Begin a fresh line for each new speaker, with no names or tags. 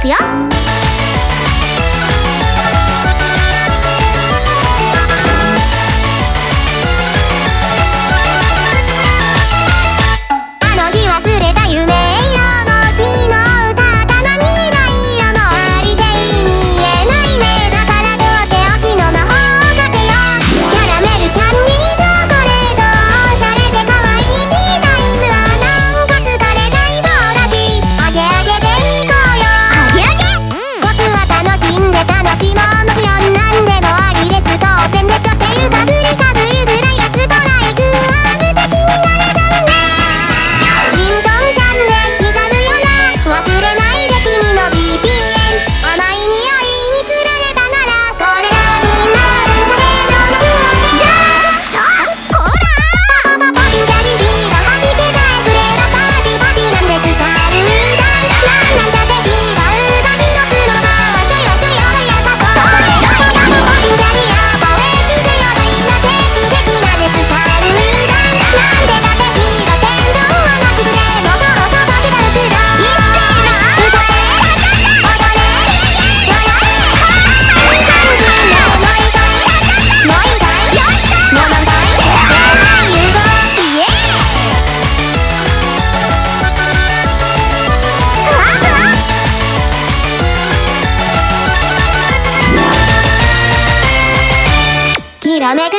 くよやめぐ